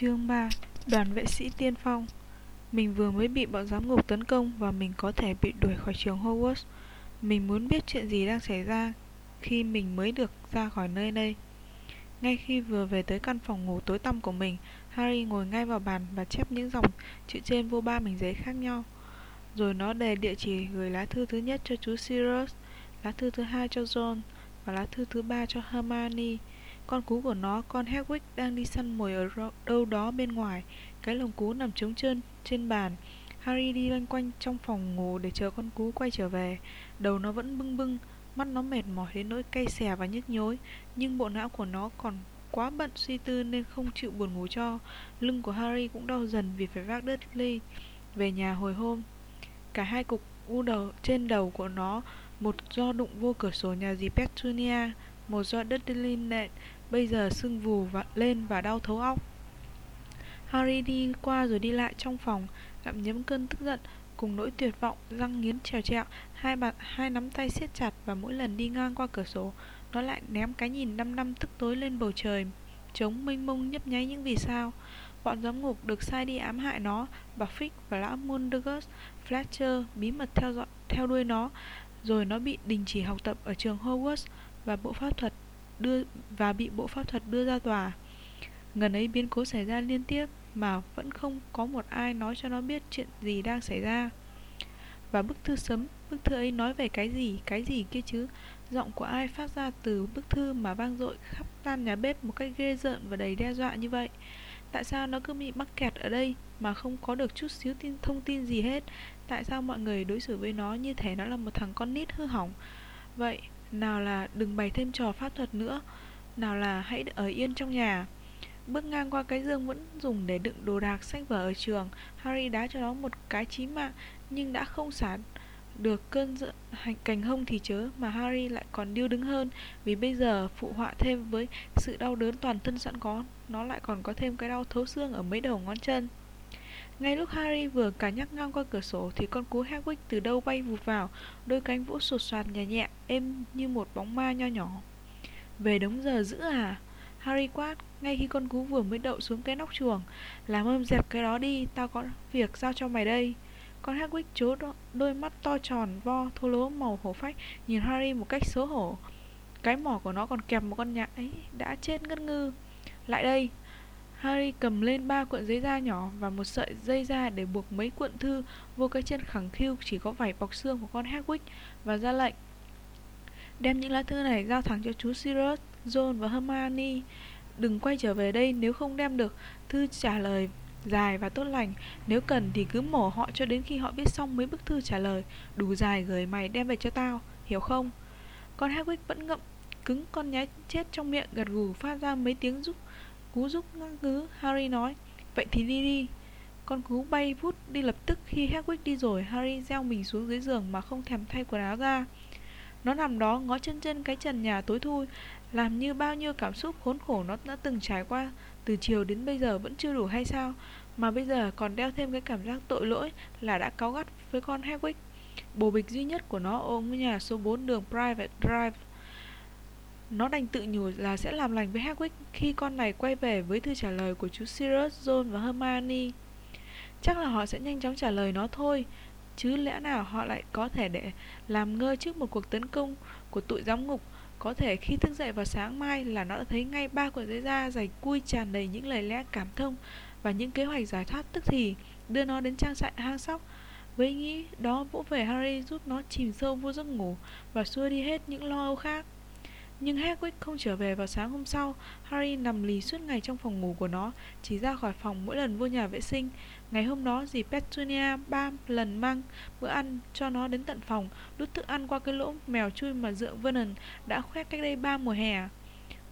Chương 3 Đoàn vệ sĩ tiên phong Mình vừa mới bị bọn giám ngục tấn công và mình có thể bị đuổi khỏi trường Hogwarts. Mình muốn biết chuyện gì đang xảy ra khi mình mới được ra khỏi nơi đây. Ngay khi vừa về tới căn phòng ngủ tối tăm của mình, Harry ngồi ngay vào bàn và chép những dòng chữ trên vô ba mảnh giấy khác nhau. Rồi nó đề địa chỉ gửi lá thư thứ nhất cho chú Sirius, lá thư thứ hai cho John và lá thư thứ ba cho Hermione. Con cú của nó, con Hedwig đang đi săn mồi ở đâu đó bên ngoài. Cái lồng cú nằm trống trơn trên bàn. Harry đi loanh quanh trong phòng ngủ để chờ con cú quay trở về. Đầu nó vẫn bưng bưng, mắt nó mệt mỏi đến nỗi cay xè và nhức nhối, nhưng bộ não của nó còn quá bận suy tư nên không chịu buồn ngủ cho. Lưng của Harry cũng đau dần vì phải vác Dudley về nhà hồi hôm. Cả hai cục u đầu trên đầu của nó, một do đụng vô cửa sổ nhà dì Petunia, một do Dudley nện, bây giờ sưng vù và lên và đau thấu óc. Harry đi qua rồi đi lại trong phòng, gặm nhấm cơn tức giận cùng nỗi tuyệt vọng, răng nghiến trèo trẹo, hai bàn hai nắm tay siết chặt và mỗi lần đi ngang qua cửa sổ, nó lại ném cái nhìn năm năm tức tối lên bầu trời, trống mênh mông nhấp nháy những vì sao. Bọn giám ngục được sai đi ám hại nó, bà Fick và lão Mundungus Fletcher bí mật theo dõi theo đuôi nó, rồi nó bị đình chỉ học tập ở trường Hogwarts và bộ pháp thuật đưa và bị bộ pháp thuật đưa ra tòa. Ngần ấy biến cố xảy ra liên tiếp mà vẫn không có một ai nói cho nó biết chuyện gì đang xảy ra. Và bức thư sấm, bức thư ấy nói về cái gì, cái gì kia chứ? Giọng của ai phát ra từ bức thư mà vang dội khắp tan nhà bếp một cách ghê rợn và đầy đe dọa như vậy? Tại sao nó cứ bị mắc kẹt ở đây mà không có được chút xíu tin thông tin gì hết? Tại sao mọi người đối xử với nó như thể nó là một thằng con nít hư hỏng? Vậy, nào là đừng bày thêm trò pháp thuật nữa. Nào là hãy ở yên trong nhà. Bước ngang qua cái giường vẫn dùng để đựng đồ đạc sách vở ở trường. Harry đá cho nó một cái chí mạng, Nhưng đã không xả được cơn giận, hành, cành hông thì chớ, Mà Harry lại còn điêu đứng hơn. Vì bây giờ phụ họa thêm với sự đau đớn toàn thân sẵn có, Nó lại còn có thêm cái đau thấu xương ở mấy đầu ngón chân ngay lúc Harry vừa cả nhắc ngang qua cửa sổ thì con cú Hedwig từ đâu bay vụt vào, đôi cánh vũ sột soạt nhẹ nhẹ, êm như một bóng ma nho nhỏ. Về đúng giờ giữ à? Harry quát, ngay khi con cú vừa mới đậu xuống cái nóc chuồng. Làm ơn dẹp cái đó đi, tao có việc giao cho mày đây. Con Hedwig chố đôi mắt to tròn, vo, thô lố màu hổ phách, nhìn Harry một cách xấu hổ. Cái mỏ của nó còn kèm một con nhãi đã chết ngất ngư. Lại đây, Harry cầm lên ba cuộn giấy da nhỏ và một sợi dây da để buộc mấy cuộn thư vô cái chân khẳng khiu chỉ có vải bọc xương của con Hedwig và ra lệnh. Đem những lá thư này giao thẳng cho chú Sirius, John và Hermione. Đừng quay trở về đây nếu không đem được thư trả lời dài và tốt lành. Nếu cần thì cứ mổ họ cho đến khi họ viết xong mấy bức thư trả lời. Đủ dài gửi mày đem về cho tao, hiểu không? Con Hedwig vẫn ngậm cứng con nhái chết trong miệng gật gù phát ra mấy tiếng giúp Cú giúp ngăn ngứ, Harry nói. Vậy thì đi đi. Con cú bay vút đi lập tức khi Hedwig đi rồi, Harry gieo mình xuống dưới giường mà không thèm thay quần áo ra. Nó nằm đó, ngó chân chân cái trần nhà tối thui, Làm như bao nhiêu cảm xúc khốn khổ nó đã từng trải qua, Từ chiều đến bây giờ vẫn chưa đủ hay sao? Mà bây giờ còn đeo thêm cái cảm giác tội lỗi Là đã cáu gắt với con Hedwig. Bồ bịch duy nhất của nó ở ngôi nhà số 4 đường Private Drive nó đành tự nhủ là sẽ làm lành với Hagrid khi con này quay về với thư trả lời của chú Sirius, John và Hermione. Chắc là họ sẽ nhanh chóng trả lời nó thôi, chứ lẽ nào họ lại có thể để làm ngơ trước một cuộc tấn công của tụi giám ngục. Có thể khi thức dậy vào sáng mai là nó đã thấy ngay ba cuộn giấy da dày cui tràn đầy những lời lẽ cảm thông và những kế hoạch giải thoát tức thì đưa nó đến trang trại hang sóc. Với nghĩ đó vỗ về Harry giúp nó chìm sâu vô giấc ngủ và xua đi hết những lo âu khác. Nhưng Hagrid không trở về vào sáng hôm sau. Harry nằm lì suốt ngày trong phòng ngủ của nó Chỉ ra khỏi phòng mỗi lần vô nhà vệ sinh. Ngày hôm đó dì Petunia ba lần mang bữa ăn cho nó đến tận phòng Đút thức ăn qua cái lỗ mèo chui mà dượng Vernon đã khoét cách đây ba mùa hè.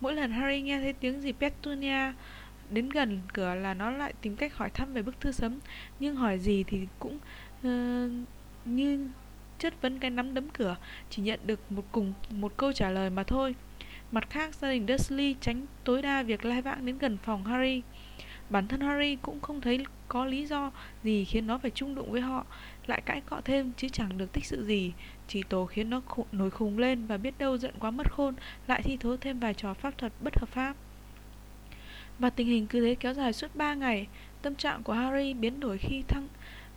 Mỗi lần Harry nghe thấy tiếng dì Petunia đến gần cửa là nó lại tìm cách hỏi thăm về bức thư sấm Nhưng hỏi gì thì cũng uh, như chất vấn cái nắm đấm cửa chỉ nhận được một cùng một câu trả lời mà thôi. Mặt khác gia đình Dursley tránh tối đa việc lai vãng đến gần phòng Harry. Bản thân Harry cũng không thấy có lý do gì khiến nó phải chung đụng với họ lại cãi cọ thêm chứ chẳng được tích sự gì. Chỉ tổ khiến nó khổ, nổi khùng lên và biết đâu giận quá mất khôn lại thi thố thêm vài trò pháp thuật bất hợp pháp. Và tình hình cứ thế kéo dài suốt 3 ngày. Tâm trạng của Harry biến đổi khi thăng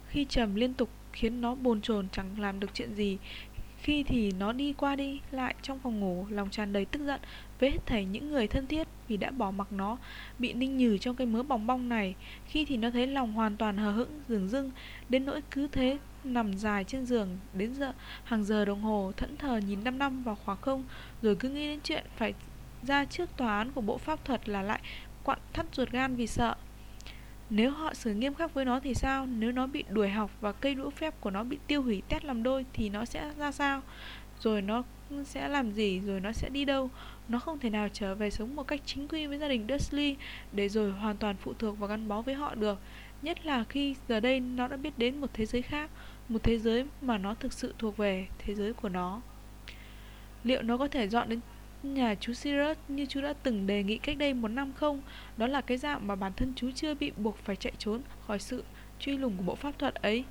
khi trầm liên tục khiến nó bồn chồn chẳng làm được chuyện gì. Khi thì nó đi qua đi lại trong phòng ngủ, lòng tràn đầy tức giận với hết thảy những người thân thiết vì đã bỏ mặc nó bị ninh nhừ trong cái mớ bòng bong này. Khi thì nó thấy lòng hoàn toàn hờ hững, dường dưng, đến nỗi cứ thế nằm dài trên giường đến giờ hàng giờ đồng hồ thẫn thờ nhìn năm năm vào khoảng không rồi cứ nghĩ đến chuyện phải ra trước tòa án của bộ pháp thuật là lại quặn thắt ruột gan vì sợ nếu họ xử nghiêm khắc với nó thì sao? Nếu nó bị đuổi học và cây đũa phép của nó bị tiêu hủy tét làm đôi thì nó sẽ ra sao? Rồi nó sẽ làm gì? Rồi nó sẽ đi đâu? Nó không thể nào trở về sống một cách chính quy với gia đình Dursley để rồi hoàn toàn phụ thuộc và gắn bó với họ được. Nhất là khi giờ đây nó đã biết đến một thế giới khác, Một thế giới mà nó thực sự thuộc về Thế giới của nó. Liệu nó có thể dọn đến nhà chú Sirius như chú đã từng đề nghị cách đây một năm không? Đó là cái dạng mà bản thân chú chưa bị buộc phải chạy trốn khỏi sự truy lùng của bộ pháp thuật ấy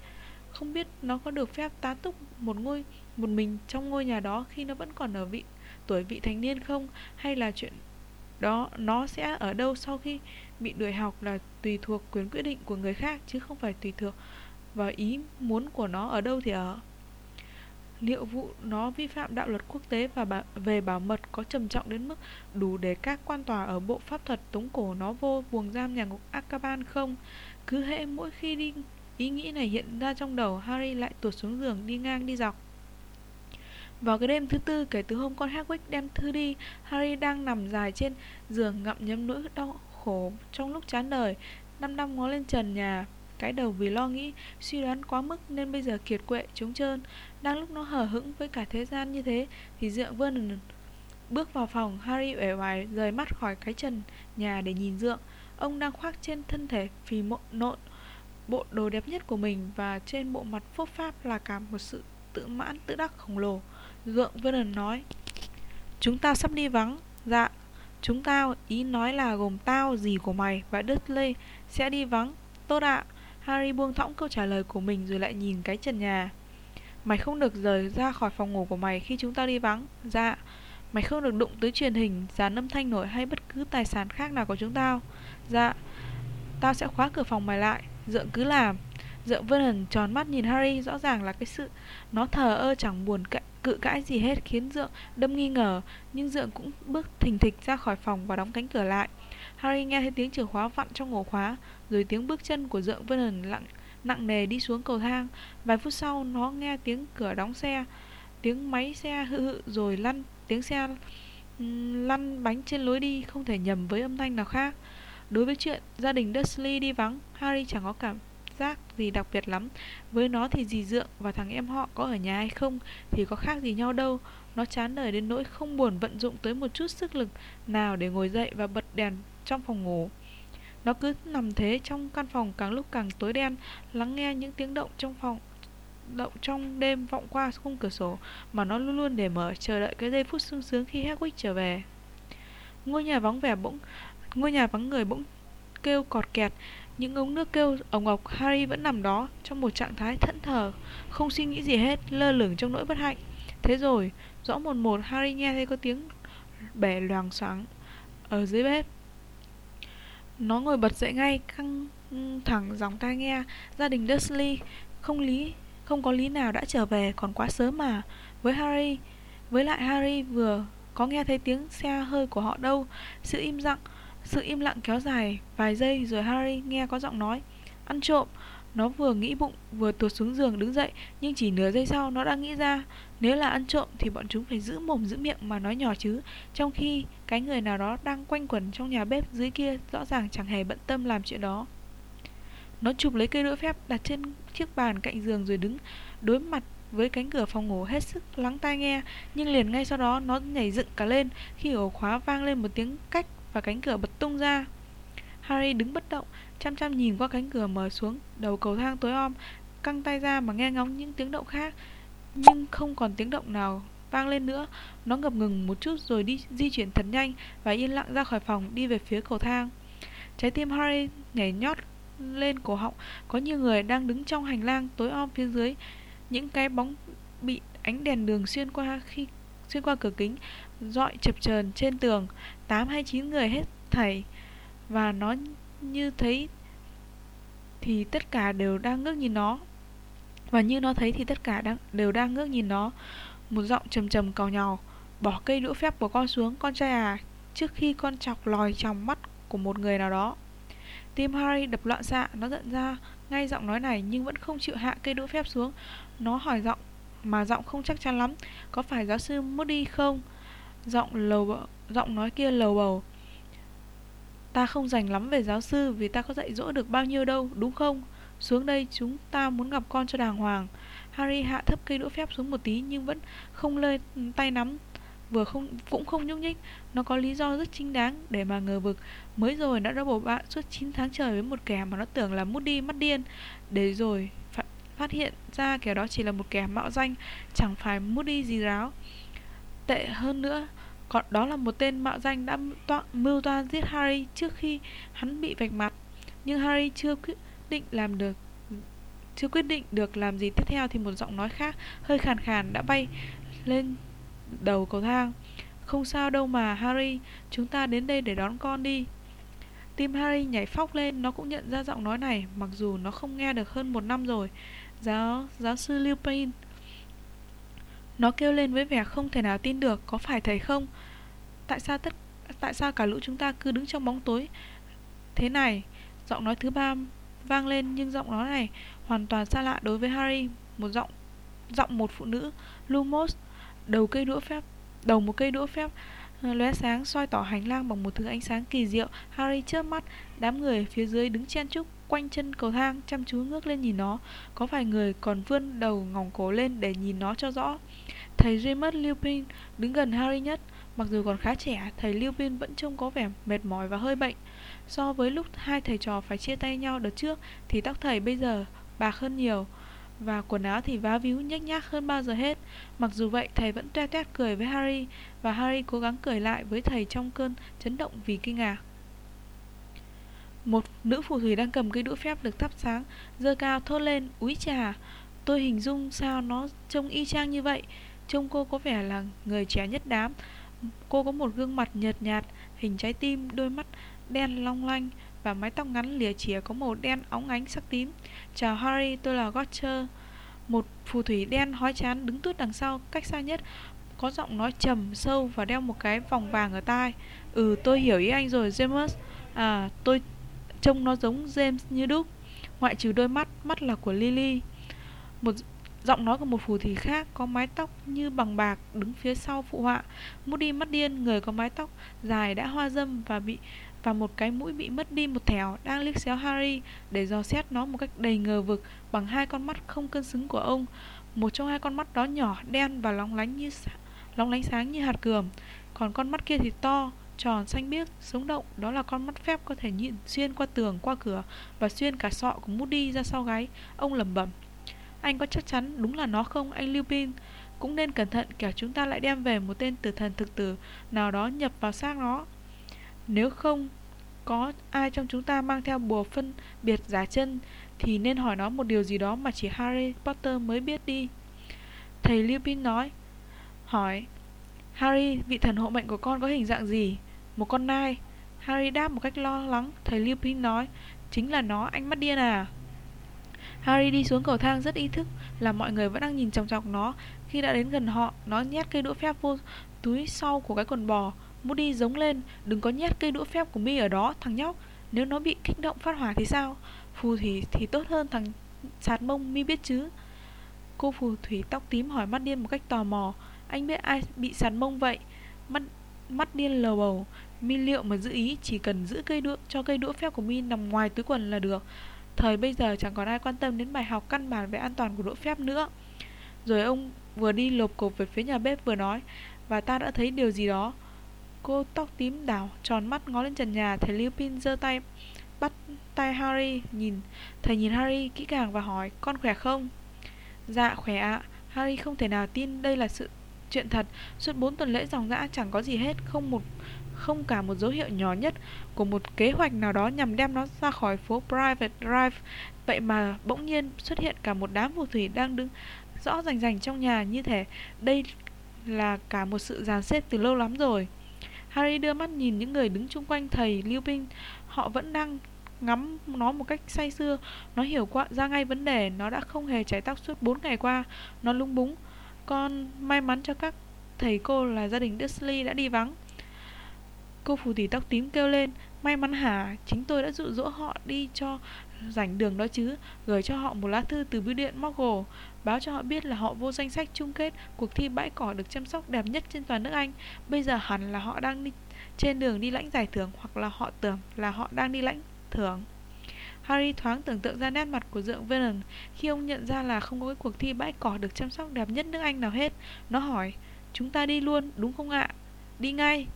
Không biết nó có được phép tá túc một ngôi, một mình trong ngôi nhà đó khi nó vẫn còn ở vị, tuổi vị thành niên không? Hay là chuyện đó, nó sẽ ở đâu sau khi bị đuổi học là tùy thuộc quyền quyết định của người khác, chứ không phải tùy thuộc vào ý muốn của nó ở đâu thì ở liệu vụ nó vi phạm đạo luật quốc tế và về bảo mật có trầm trọng đến mức đủ để các quan tòa ở bộ pháp thuật tống cổ nó vô buồng giam nhà ngục Akaban không? Cứ hễ mỗi khi đi ý nghĩ này hiện ra trong đầu, Harry lại tuột xuống giường đi ngang đi dọc. Vào cái đêm thứ tư kể từ hôm con Hagrid đem thư đi, Harry đang nằm dài trên giường ngậm nhấm nỗi đau khổ trong lúc chán đời. Năm năm ngó lên trần nhà, cái đầu vì lo nghĩ, suy đoán quá mức nên bây giờ kiệt quệ, trống trơn. Đang lúc nó hờ hững với cả thế gian như thế, thì dượng Vernon bước vào phòng, Harry uể oải rời mắt khỏi cái trần nhà để nhìn dượng. Ông đang khoác trên thân thể phì mộn nộn bộ đồ đẹp nhất của mình và trên bộ mặt phốt pháp là cả một sự tự mãn tự đắc khổng lồ. Dượng Vernon nói Chúng ta sắp đi vắng Dạ Chúng tao ý nói là gồm tao, dì của mày và Dudley sẽ đi vắng Tốt ạ Harry buông thõng câu trả lời của mình rồi lại nhìn cái trần nhà. Mày không được rời ra khỏi phòng ngủ của mày khi chúng ta đi vắng. Dạ Mày không được đụng tới truyền hình, dàn âm thanh nổi hay bất cứ tài sản khác nào của chúng tao. Dạ Tao sẽ khóa cửa phòng mày lại. Dượng cứ làm. Dượng Vernon tròn mắt nhìn Harry Rõ ràng là cái sự Nó thờ ơ chẳng buồn cậy cự cãi gì hết khiến Dượng đâm nghi ngờ, nhưng Dượng cũng bước thình thịch ra khỏi phòng và đóng cánh cửa lại. Harry nghe thấy tiếng chìa khóa vặn trong ổ khóa, rồi tiếng bước chân của Dượng Vernon lặng nặng nề đi xuống cầu thang. Vài phút sau, nó nghe tiếng cửa đóng xe, tiếng máy xe hự hự rồi lăn, tiếng xe lăn bánh trên lối đi không thể nhầm với âm thanh nào khác. Đối với chuyện gia đình Dursley đi vắng, Harry chẳng có cảm giác gì đặc biệt lắm Với nó thì dì Dượng và thằng em họ có ở nhà hay không Thì có khác gì nhau đâu Nó chán đời đến nỗi không buồn vận dụng tới một chút sức lực nào để ngồi dậy và bật đèn trong phòng ngủ nó cứ nằm thế trong căn phòng càng lúc càng tối đen Lắng nghe những tiếng động trong phòng động trong đêm vọng qua khung cửa sổ mà nó luôn luôn để mở chờ đợi cái giây phút sung sướng khi Hedwig trở về. Ngôi nhà vắng vẻ bỗng ngôi nhà vắng người bỗng kêu cọt kẹt những ống nước kêu ống ọc Harry vẫn nằm đó trong một trạng thái thẫn thờ, không suy nghĩ gì hết, lơ lửng trong nỗi bất hạnh. Thế rồi, rõ một một Harry nghe thấy có tiếng bẻ loàng xoáng ở dưới bếp. Nó ngồi bật dậy ngay, căng ừ, thẳng dòng tai nghe. Gia đình Dursley không lý không có lý nào đã trở về còn quá sớm mà. Với Harry, với lại Harry vừa có nghe thấy tiếng xe hơi của họ đâu. Sự im lặng sự im lặng kéo dài vài giây rồi Harry nghe có giọng nói Ăn trộm Nó vừa nghĩ bụng vừa tuột xuống giường đứng dậy Nhưng chỉ nửa giây sau nó đã nghĩ ra nếu là ăn trộm thì bọn chúng phải giữ mồm giữ miệng mà nói nhỏ chứ. Trong khi cái người nào đó đang quanh quẩn trong nhà bếp dưới kia Rõ ràng chẳng hề bận tâm làm chuyện đó. Nó chụp lấy cây đũa phép đặt trên chiếc bàn cạnh giường rồi đứng đối mặt với cánh cửa phòng ngủ hết sức lắng tai nghe. Nhưng liền ngay sau đó nó nhảy dựng cả lên Khi ổ khóa vang lên một tiếng cách và cánh cửa bật tung ra. Harry đứng bất động, chăm chăm nhìn qua cánh cửa mở xuống đầu cầu thang tối om, căng tay ra mà nghe ngóng những tiếng động khác, nhưng không còn tiếng động nào vang lên nữa. Nó ngập ngừng một chút rồi đi di chuyển thật nhanh và yên lặng ra khỏi phòng đi về phía cầu thang. Trái tim Harry nhảy nhót lên cổ họng, có nhiều người đang đứng trong hành lang tối om phía dưới, những cái bóng bị ánh đèn đường xuyên qua khi xuyên qua cửa kính dọi chập chờn trên tường tám hay chín người hết thảy và nó như thấy thì tất cả đều đang ngước nhìn nó và như nó thấy thì tất cả đang đều đang ngước nhìn nó. Một giọng trầm trầm cào nhào bỏ cây đũa phép của con xuống con trai à trước khi con chọc lòi trong mắt của một người nào đó. Tim harry đập loạn xạ nó giận ra ngay giọng nói này nhưng vẫn không chịu hạ cây đũa phép xuống. Nó hỏi giọng mà giọng không chắc chắn lắm có phải giáo sư moody không? Giọng lầu bầu, giọng nói kia lầu bầu ta không dành lắm về giáo sư vì ta có dạy dỗ được bao nhiêu đâu đúng không? Xuống đây chúng ta muốn gặp con cho đàng hoàng. Harry hạ thấp cây đũa phép xuống một tí nhưng vẫn không lơi tay nắm vừa không cũng không nhúc nhích. Nó có lý do rất chính đáng để mà ngờ vực. Mới rồi đã đã bầu bạn suốt 9 tháng trời với một kẻ mà nó tưởng là mút đi mắt điên. Để rồi phát, hiện ra kẻ đó chỉ là một kẻ mạo danh chẳng phải mút đi gì ráo. Tệ hơn nữa còn đó là một tên mạo danh đã toa, mưu toan giết Harry trước khi hắn bị vạch mặt. Nhưng Harry chưa quyết định làm được chưa quyết định được làm gì tiếp theo thì một giọng nói khác hơi khàn khàn đã bay lên đầu cầu thang. Không sao đâu mà Harry, chúng ta đến đây để đón con đi. Tim Harry nhảy phóc lên, nó cũng nhận ra giọng nói này, mặc dù nó không nghe được hơn một năm rồi. Giáo, giáo sư Lupin. Nó kêu lên với vẻ không thể nào tin được, có phải thầy không? Tại sao tất tại sao cả lũ chúng ta cứ đứng trong bóng tối thế này? Giọng nói thứ ba vang lên nhưng giọng nói này hoàn toàn xa lạ đối với Harry, một giọng giọng một phụ nữ, Lumos đầu cây đũa phép đầu một cây đũa phép ờ, lóe sáng soi tỏ hành lang bằng một thứ ánh sáng kỳ diệu. Harry chớp mắt đám người phía dưới đứng chen chúc quanh chân cầu thang chăm chú ngước lên nhìn nó. Có vài người còn vươn đầu ngỏng cổ lên để nhìn nó cho rõ. Thầy Remus Lupin đứng gần Harry nhất. Mặc dù còn khá trẻ thầy Lupin vẫn trông có vẻ mệt mỏi và hơi bệnh so với lúc hai thầy trò phải chia tay nhau đợt trước thì tóc thầy bây giờ bạc hơn nhiều và quần áo thì vá víu nhếch nhác hơn bao giờ hết. Mặc dù vậy, thầy vẫn toe toét cười với Harry và Harry cố gắng cười lại với thầy trong cơn chấn động vì kinh ngạc. Một nữ phù thủy đang cầm cây đũa phép được thắp sáng, giơ cao thốt lên, "Úi chà, tôi hình dung sao nó trông y chang như vậy." Trông cô có vẻ là người trẻ nhất đám. Cô có một gương mặt nhợt nhạt, hình trái tim, đôi mắt đen long lanh và mái tóc ngắn lìa chìa có màu đen óng ánh sắc tím. Chào Harry, tôi là Gotcher. Một phù thủy đen hói chán đứng tút đằng sau, cách xa nhất, có giọng nói trầm sâu và đeo một cái vòng vàng ở tai. Ừ, tôi hiểu ý anh rồi, James. À, tôi trông nó giống James như đúc. Ngoại trừ đôi mắt, mắt là của Lily. Một giọng nói của một phù thủy khác có mái tóc như bằng bạc đứng phía sau phụ họa. Moody mắt điên, người có mái tóc dài đã hoa dâm và bị và một cái mũi bị mất đi một thẻo đang liếc xéo Harry để dò xét nó một cách đầy ngờ vực bằng hai con mắt không cân xứng của ông. Một trong hai con mắt đó nhỏ, đen và lóng lánh như lóng lánh sáng như hạt cườm, còn con mắt kia thì to, tròn xanh biếc, sống động, đó là con mắt phép có thể nhìn xuyên qua tường, qua cửa và xuyên cả sọ của Moody ra sau gáy. Ông lẩm bẩm: "Anh có chắc chắn đúng là nó không, anh Lupin?" Cũng nên cẩn thận kẻo chúng ta lại đem về một tên tử thần thực tử nào đó nhập vào xác nó. Nếu không có ai trong chúng ta mang theo bùa phân biệt giả chân thì nên hỏi nó một điều gì đó mà chỉ Harry Potter mới biết đi. Thầy Lupin nói, hỏi, Harry, vị thần hộ mệnh của con có hình dạng gì? Một con nai. Harry đáp một cách lo lắng, thầy Lupin nói, chính là nó, anh mắt điên à? Harry đi xuống cầu thang rất ý thức là mọi người vẫn đang nhìn chòng chọc nó. Khi đã đến gần họ, nó nhét cây đũa phép vô túi sau của cái quần bò. Moody giống lên Đừng có nhét cây đũa phép của mi ở đó thằng nhóc. Nếu nó bị kích động phát hỏa thì sao? Phù thủy thì tốt hơn thằng sạt mông mi biết chứ. Cô phù thủy tóc tím hỏi mắt điên một cách tò mò. Anh biết ai bị sạt mông vậy? Mắt, mắt điên lờ bầu. Mi liệu mà giữ ý Chỉ cần giữ cây đũa cho cây đũa phép của Mi nằm ngoài túi quần là được. Thời bây giờ chẳng còn ai quan tâm đến bài học căn bản về an toàn của đũa phép nữa. Rồi ông vừa đi lộp cộp về phía nhà bếp vừa nói Và ta đã thấy điều gì đó. Cô tóc tím đảo, tròn mắt ngó lên trần nhà Thầy Lupin giơ tay, Bắt tay Harry, nhìn Thầy nhìn Harry kỹ càng và hỏi, Con khỏe không? Dạ khỏe ạ Harry không thể nào tin đây là sự chuyện thật Suốt 4 tuần lễ dòng dã chẳng có gì hết, Không một, không cả một dấu hiệu nhỏ nhất của một kế hoạch nào đó nhằm đem nó ra khỏi phố Private Drive. Vậy mà bỗng nhiên xuất hiện cả một đám phù thủy đang đứng rõ rành rành trong nhà như thể đây là cả một sự dàn xếp từ lâu lắm rồi. Harry đưa mắt nhìn những người đứng chung quanh thầy Lưu Binh. họ vẫn đang ngắm nó một cách say sưa. Nó hiểu qua, ra ngay vấn đề, Nó đã không hề trái tóc suốt 4 ngày qua. Nó lung búng. Con, may mắn cho các thầy cô là gia đình Dursley đã đi vắng. Cô phù thủy tóc tím kêu lên. May mắn hả? Chính tôi đã dụ dỗ họ đi cho rảnh đường đó chứ, Gửi cho họ một lá thư từ bưu điện Mogul. Báo cho họ biết là họ vô danh sách chung kết Cuộc thi bãi cỏ được chăm sóc đẹp nhất trên toàn nước Anh Bây giờ hẳn là họ đang đi trên đường đi lãnh giải thưởng Hoặc là họ tưởng là họ đang đi lãnh thưởng Harry thoáng tưởng tượng ra nét mặt của dượng Vernon khi ông nhận ra là không có cái cuộc thi bãi cỏ được chăm sóc đẹp nhất nước Anh nào hết. Nó hỏi, chúng ta đi luôn, đúng không ạ? Đi ngay.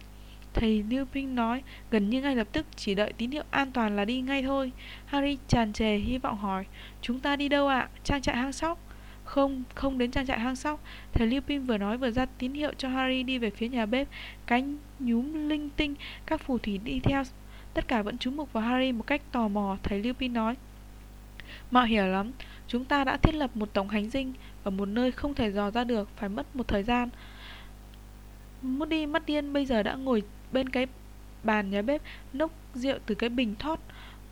Thầy Lưu nói, gần như ngay lập tức chỉ đợi tín hiệu an toàn là đi ngay thôi. Harry tràn trề hy vọng hỏi, chúng ta đi đâu ạ? Trang trại hang sóc? Không, không đến trang trại hang sóc. Thầy Lupin vừa nói vừa ra tín hiệu cho Harry đi về phía nhà bếp. Cánh nhúm linh tinh, các phù thủy đi theo. Tất cả vẫn chú mục vào Harry một cách tò mò Thầy Lupin nói. Mạo hiểm lắm. Chúng ta đã thiết lập một tổng hành dinh Ở một nơi không thể dò ra được Phải mất một thời gian. Moody mắt điên bây giờ đã ngồi bên cái bàn nhà bếp Nốc rượu từ cái bình thoát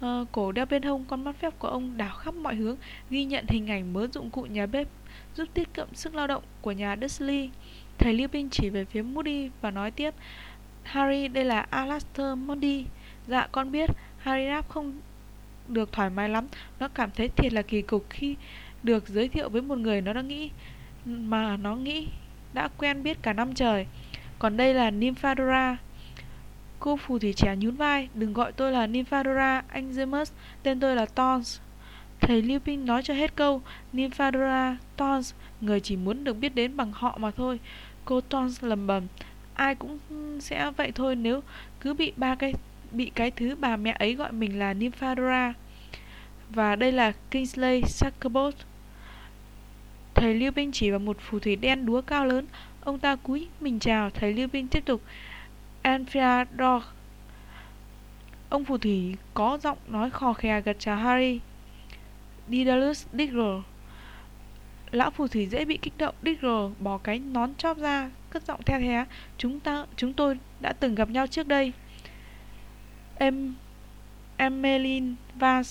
uh, Cổ đeo bên hông Con mắt phép của ông đảo khắp mọi hướng Ghi nhận hình ảnh mớ dụng cụ nhà bếp Giúp tiết kiệm sức lao động của nhà Dursley. Thầy Lupin chỉ về phía Moody và nói tiếp Harry, đây là Alastair Moody. Dạ con biết. Harry đáp không được thoải mái lắm Nó cảm thấy thiệt là kỳ cục khi được giới thiệu với một người nó đã nghĩ Mà nó nghĩ đã quen biết cả năm trời. Còn đây là Nymphadora. Cô phù thủy trẻ nhún vai Đừng gọi tôi là Nymphadora, anh Zemus, Tên tôi là Tons Thầy Lupin nói cho hết câu Nymphadora, Tons Người chỉ muốn được biết đến bằng họ mà thôi Cô Tons lầm bầm Ai cũng sẽ vậy thôi nếu cứ bị ba cái bị cái thứ bà mẹ ấy gọi mình là Nymphadora. Và đây là Kingsley Succubus. Thầy Lưu Binh chỉ vào một phù thủy đen đúa cao lớn. Ông ta cúi mình chào. Thầy Lưu Binh tiếp tục. Anfiador. Ông phù thủy có giọng nói khò khè gật chào Harry. Didalus Diggle. Lão phù thủy dễ bị kích động Diggle bỏ cái nón chóp ra, Cất giọng theo thé, Chúng ta, chúng tôi đã từng gặp nhau trước đây em Emmeline Vance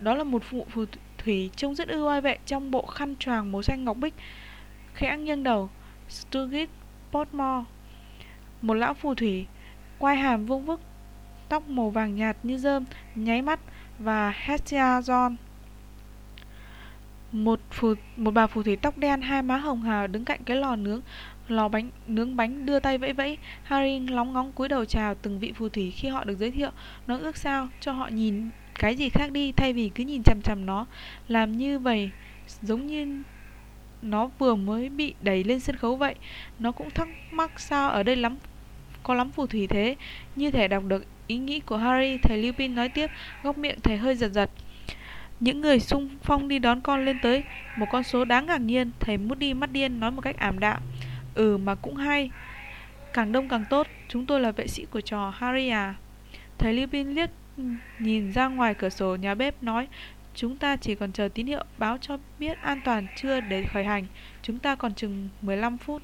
Đó là một phụ phù thủy trông rất ưu oai vệ trong bộ khăn choàng màu xanh ngọc bích, Khẽ nghiêng đầu Sturgis Portmore một lão phù thủy, Quai hàm vung vức, Tóc màu vàng nhạt như rơm, Nháy mắt Và Hestia John. Một phù, một bà phù thủy tóc đen, hai má hồng hào đứng cạnh cái lò nướng, lò bánh, nướng bánh đưa tay vẫy vẫy. Harry lóng ngóng cúi đầu chào từng vị phù thủy khi họ được giới thiệu. Nó ước sao cho họ nhìn cái gì khác đi thay vì cứ nhìn chằm chằm nó. Làm như vậy, giống như nó vừa mới bị đẩy lên sân khấu vậy. Nó cũng thắc mắc sao ở đây lắm, có lắm phù thủy thế. Như thể đọc được ý nghĩ của harry, thầy lupin nói tiếp, góc miệng thầy hơi giật giật. Những người xung phong đi đón con lên tới, một con số đáng ngạc nhiên, thầy moody mắt điên nói một cách ảm đạm. Ừ mà cũng hay, Càng đông càng tốt, Chúng tôi là vệ sĩ của trò Harry à. Thầy Lupin liếc nhìn ra ngoài cửa sổ nhà bếp nói Chúng ta chỉ còn chờ tín hiệu báo cho biết an toàn chưa để khởi hành. Chúng ta còn chừng 15 phút.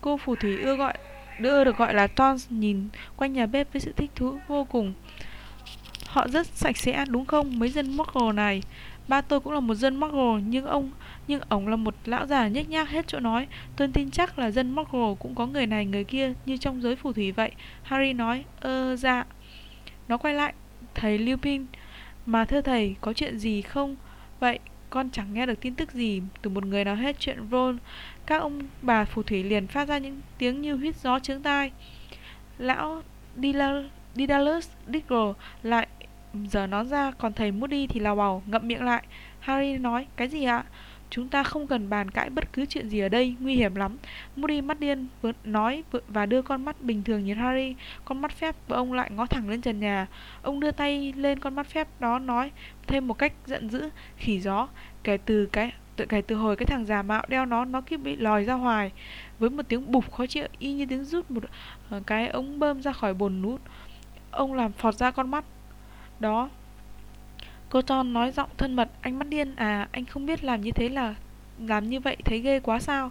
Cô phù thủy ưa gọi, đưa được gọi là Tons nhìn quanh nhà bếp với sự thích thú vô cùng. Họ rất sạch sẽ đúng không? Mấy dân Muggle này. Ba tôi cũng là một dân Muggle nhưng ông nhưng ông là một lão già nhếch nhác hết chỗ nói. Tôi tin chắc là dân Muggle cũng có người này người kia, Như trong giới phù thủy vậy. Harry nói, Ơ dạ. Nó quay lại thấy Lupin mà thưa thầy, có chuyện gì không? Vậy con chẳng nghe được tin tức gì Từ một người nào hết chuyện Ron. Các ông bà phù thủy liền phát ra những tiếng như huyết gió chướng tai. Lão Didalus Diggle lại giờ nó ra, Còn thầy Moody thì lào bào ngậm miệng lại. Harry nói, cái gì ạ? Chúng ta không cần bàn cãi bất cứ chuyện gì ở đây, nguy hiểm lắm. Moody mắt điên nói và đưa con mắt bình thường nhìn Harry. Con mắt phép của ông lại ngó thẳng lên trần nhà. Ông đưa tay lên con mắt phép đó nói thêm một cách giận dữ, khỉ gió. Kể từ cái tự kể từ hồi cái thằng già mạo đeo nó nó cứ bị lòi ra hoài với một tiếng bụp khó chịu y như tiếng rút một ờ, cái ống bơm ra khỏi bồn nút ông làm phọt ra con mắt đó Cô Ton nói giọng thân mật Anh mắt điên à Anh không biết làm như thế là Làm như vậy thấy ghê quá sao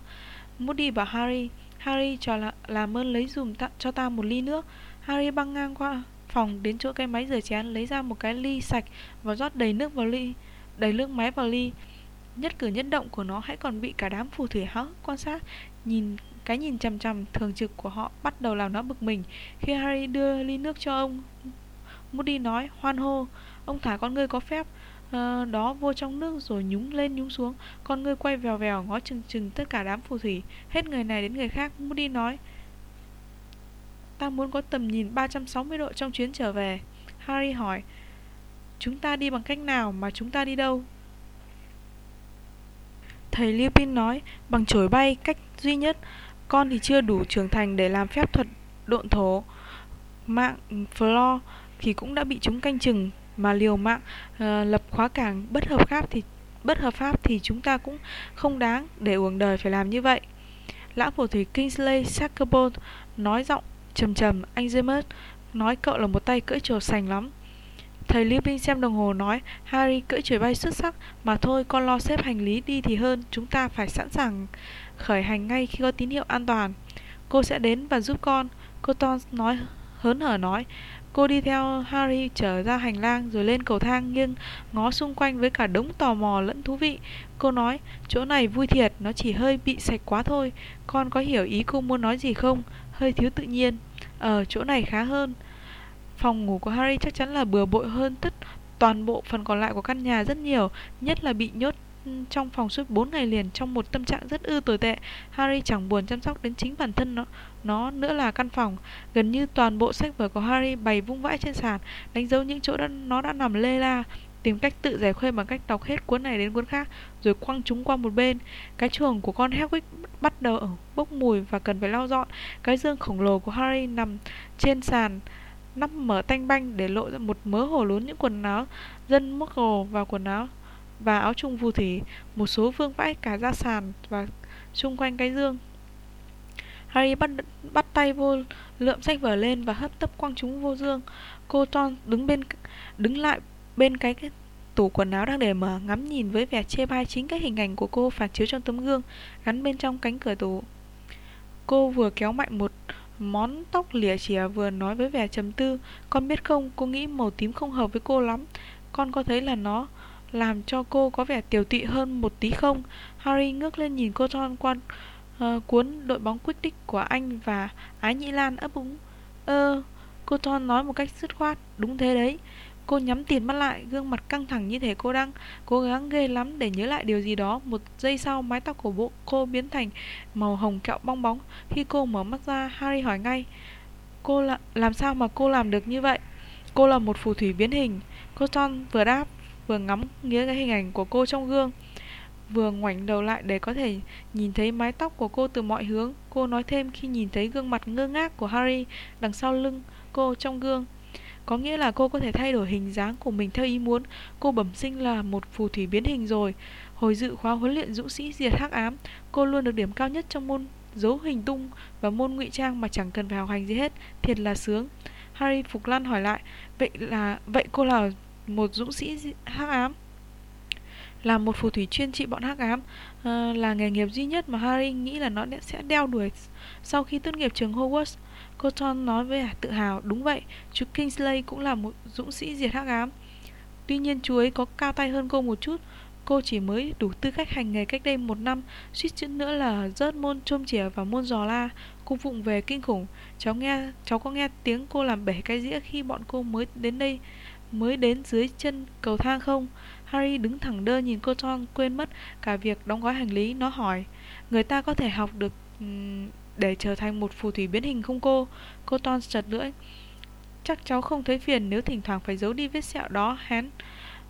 Moody bảo Harry Harry cho là, làm ơn lấy dùm ta, cho ta một ly nước Harry băng ngang qua phòng đến chỗ cái máy rửa chén lấy ra một cái ly sạch và rót đầy nước vào ly, đầy nước máy vào ly. Nhất cử nhất động của nó hãy còn bị cả đám phù thủy háo quan sát, nhìn cái nhìn chằm chằm thường trực của họ bắt đầu làm nó bực mình. Khi Harry đưa ly nước cho ông, Moody nói hoan hô, ông thả con ngươi có phép uh, đó vô trong nước rồi nhúng lên nhúng xuống, con ngươi quay vèo vèo ngó chừng chừng tất cả đám phù thủy, hết người này đến người khác. Moody nói. Ta muốn có tầm nhìn 360 độ trong chuyến trở về. Harry hỏi Chúng ta đi bằng cách nào mà chúng ta đi đâu? Thầy Lupin nói Bằng chổi bay cách duy nhất. Con thì chưa đủ trưởng thành để làm phép thuật độn thổ. Mạng Floor thì cũng đã bị chúng canh chừng. Mà liều mạng uh, lập khóa cảng bất hợp pháp thì bất hợp pháp thì chúng ta cũng không đáng để uổng đời phải làm như vậy. Lão phù thủy Kingsley Shacklebolt nói giọng Trầm trầm, anh James nói cậu là một tay cưỡi trồ sành lắm. Thầy Living xem đồng hồ nói Harry cưỡi trời bay xuất sắc Mà thôi con lo xếp hành lý đi thì hơn Chúng ta phải sẵn sàng khởi hành ngay khi có tín hiệu an toàn Cô sẽ đến và giúp con Cô Ton nói hớn hở nói Cô đi theo Harry trở ra hành lang rồi lên cầu thang nhưng ngó xung quanh với cả đống tò mò lẫn thú vị. Cô nói, chỗ này vui thiệt, nó chỉ hơi bị sạch quá thôi. Con có hiểu ý cô muốn nói gì không? hơi thiếu tự nhiên. Ở ờ, chỗ này khá hơn. Phòng ngủ của Harry chắc chắn là bừa bội hơn tất toàn bộ phần còn lại của căn nhà rất nhiều, nhất là bị nhốt trong phòng suốt 4 ngày liền trong một tâm trạng rất ư tồi tệ. Harry chẳng buồn chăm sóc đến chính bản thân nó, nó nữa là căn phòng. Gần như toàn bộ sách vở của Harry bày vung vãi trên sàn, đánh dấu những chỗ đã, nó đã nằm lê la tìm cách tự giải khuây bằng cách đọc hết cuốn này đến cuốn khác rồi quăng chúng qua một bên. Cái chuồng của con Hedwig bắt đầu bốc mùi và cần phải lau dọn. Cái dương khổng lồ của Harry nằm trên sàn nắp mở tanh banh để lộ ra một mớ hồ lốn những quần áo dân muggle và quần áo và áo chung phù thủy. Một số vương vãi cả ra sàn và xung quanh cái dương. Harry bắt bắt tay vô lượm sách vở lên và hấp tấp quăng chúng vô dương. Cô Ton đứng bên đứng lại Bên cái, tủ quần áo đang để mở Ngắm nhìn với vẻ chê bai chính cái hình ảnh của cô phản chiếu trong tấm gương Gắn bên trong cánh cửa tủ. Cô vừa kéo mạnh một món tóc lìa chìa vừa nói với vẻ trầm tư Con biết không, cô nghĩ màu tím không hợp với cô lắm. Con có thấy là nó làm cho cô có vẻ tiểu tụy hơn một tí không? Harry ngước lên nhìn cô Thon qua uh, cuốn đội bóng quyết định của anh và Ái Nhĩ Lan ấp úng. Ơ, cô Thon nói một cách dứt khoát, đúng thế đấy. Cô nhắm tiền mắt lại, gương mặt căng thẳng như thể cô đang cố gắng ghê lắm để nhớ lại điều gì đó. Một giây sau, mái tóc của bộ cô biến thành màu hồng kẹo bong bóng. Khi cô mở mắt ra, Harry hỏi ngay, cô là làm sao mà cô làm được như vậy? Cô là một phù thủy biến hình. Cô Thon vừa đáp, vừa ngắm nghĩa cái hình ảnh của cô trong gương vừa ngoảnh đầu lại để có thể nhìn thấy mái tóc của cô từ mọi hướng. Cô nói thêm khi nhìn thấy gương mặt ngơ ngác của Harry đằng sau lưng cô trong gương. Có nghĩa là cô có thể thay đổi hình dáng của mình theo ý muốn. Cô bẩm sinh là một phù thủy biến hình rồi. Hồi dự khóa huấn luyện dũng sĩ diệt hắc ám, Cô luôn được điểm cao nhất trong môn dấu hình tung và môn ngụy trang mà chẳng cần phải học hành gì hết. Thiệt là sướng. Harry Phục Lan hỏi lại, Vậy là, vậy cô là một dũng sĩ hắc ám? Làm một phù thủy chuyên trị bọn hắc ám à, là nghề nghiệp duy nhất mà Harry nghĩ là nó sẽ đeo đuổi sau khi tốt nghiệp trường Hogwarts. Cotton nói với tự hào, đúng vậy, chú Kingsley cũng là một dũng sĩ diệt hắc ám. Tuy nhiên chú ấy có cao tay hơn cô một chút, cô chỉ mới đủ tư cách hành nghề cách đây một năm, suýt chút nữa là rớt môn trôm chìa và môn giò la, cung vụng về kinh khủng. Cháu nghe, cháu có nghe tiếng cô làm bể cái dĩa khi bọn cô mới đến đây, mới đến dưới chân cầu thang không? Harry đứng thẳng đơ nhìn cô Tom quên mất cả việc đóng gói hành lý, nó hỏi, người ta có thể học được để trở thành một phù thủy biến hình không cô? Cô Ton chật lưỡi. Chắc cháu không thấy phiền nếu thỉnh thoảng phải giấu đi vết sẹo đó, hén.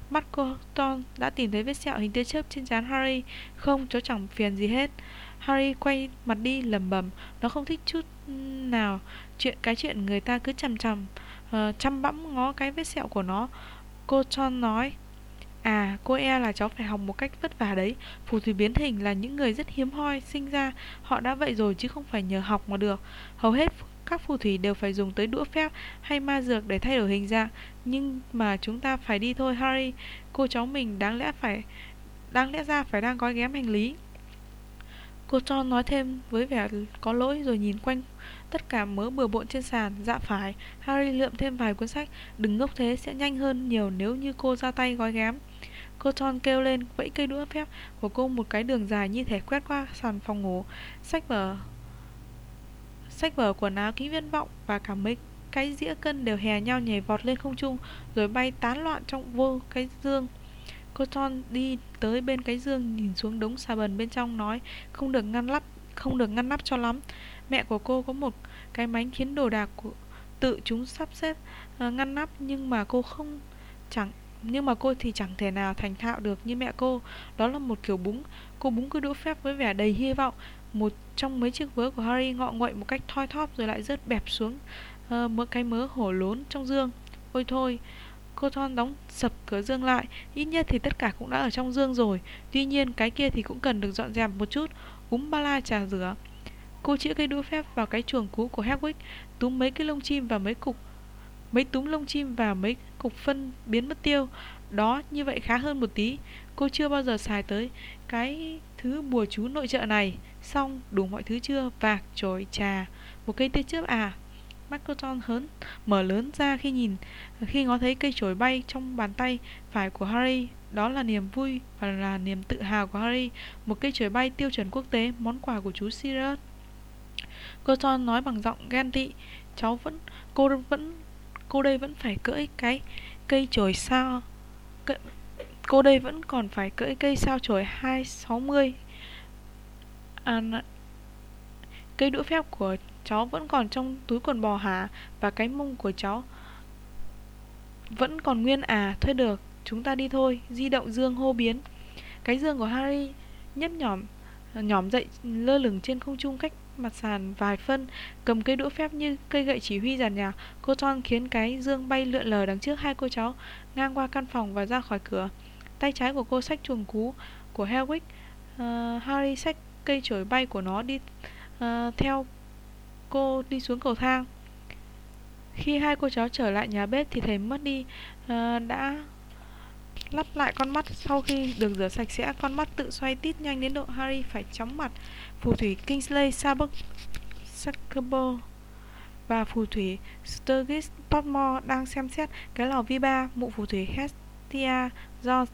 Mắt cô Ton đã tìm thấy vết sẹo hình tia chớp trên trán Harry. Không, cháu chẳng phiền gì hết. Harry quay mặt đi lầm bầm. Nó không thích chút nào chuyện cái chuyện người ta cứ chằm chằm uh, chăm bẵm ngó cái vết sẹo của nó. Cô Ton nói. À, cô e là cháu phải học một cách vất vả đấy Phù thủy biến hình là những người rất hiếm hoi Sinh ra họ đã vậy rồi chứ không phải nhờ học mà được Hầu hết các phù thủy đều phải dùng tới đũa phép hay ma dược để thay đổi hình dạng Nhưng mà chúng ta phải đi thôi Harry Cô cháu mình đáng lẽ phải Đáng lẽ ra phải đang gói ghém hành lý Cô John nói thêm với vẻ có lỗi rồi nhìn quanh tất cả mớ bừa bộn trên sàn. Dạ phải, Harry lượm thêm vài cuốn sách. Đừng ngốc thế, sẽ nhanh hơn nhiều nếu như cô ra tay gói ghém. Cô tron kêu lên, vẫy cây đũa phép. Của cô một cái đường dài như thể quét qua sàn phòng ngủ. Sách vở sách vở quần áo kính viên vọng và cả mấy cái dĩa cân đều hè nhau nhảy vọt lên không trung rồi bay tán loạn trong vô cái dương. Cô tron đi tới bên cái dương nhìn xuống đống xà bần bên trong nói không được ngăn lắp không được ngăn nắp cho lắm. Mẹ của cô có một cái máy khiến đồ đạc của tự chúng sắp xếp uh, ngăn nắp nhưng mà cô không chẳng nhưng mà cô thì chẳng thể nào thành thạo được như mẹ cô. Đó là một kiểu búng. Cô búng cứ đũa phép với vẻ đầy hy vọng. Một trong mấy chiếc vớ của Harry ngọ nguậy một cách thoi thóp rồi lại rớt bẹp xuống uh, một cái mớ hổ lốn trong dương. Ôi thôi cô thon đóng sập cửa dương lại. Ít nhất thì tất cả cũng đã ở trong dương rồi. Tuy nhiên cái kia thì cũng cần được dọn dẹp một chút. Úm ba la trà rửa. Cô chĩa cây đũa phép vào cái chuồng cũ của Hedwig túm mấy cái lông chim và mấy cục mấy túm lông chim và mấy cục phân biến mất tiêu. Đó, như vậy khá hơn một tí. Cô chưa bao giờ xài tới cái thứ bùa chú nội trợ này. Xong, đủ mọi thứ chưa? Vạc chổi trà một cây tia chớp à? Michaelton hớn, mở lớn ra khi nhìn, khi ngó thấy cây chổi bay trong bàn tay phải của Harry. Đó là niềm vui và là niềm tự hào của Harry. Một cây chổi bay tiêu chuẩn quốc tế, món quà của chú Sirius. Colton nói bằng giọng ghen tị. Cháu vẫn, cô vẫn cô đây vẫn phải cưỡi cái cây chổi sao? Cô đây vẫn còn phải cưỡi cây sao chổi 260 à, cây đũa phép của cháu vẫn còn trong túi quần bò hả? Và cái mông của cháu vẫn còn nguyên à? Thôi được chúng ta đi thôi. Di động dương hô biến. Cái dương của harry nhấp nhỏm nhỏm dậy lơ lửng trên không trung cách mặt sàn vài phân cầm cây đũa phép như cây gậy chỉ huy giàn nhạc cô Thon khiến cái dương bay lượn lờ đằng trước hai cô cháu ngang qua căn phòng và ra khỏi cửa. Tay trái của cô xách chuồng cú của Helwig, uh, ờ, Harry xách cây chổi bay của nó đi uh, theo cô đi xuống cầu thang. Khi hai cô cháu trở lại nhà bếp thì thầy mất đi uh, đã lắp lại con mắt sau khi được rửa sạch sẽ. Con mắt tự xoay tít nhanh đến độ Harry phải chóng mặt. Phù thủy Kingsley Sabuk và phù thủy Sturgis Potmore đang xem xét cái lò vi ba. Mụ phù thủy Hestia George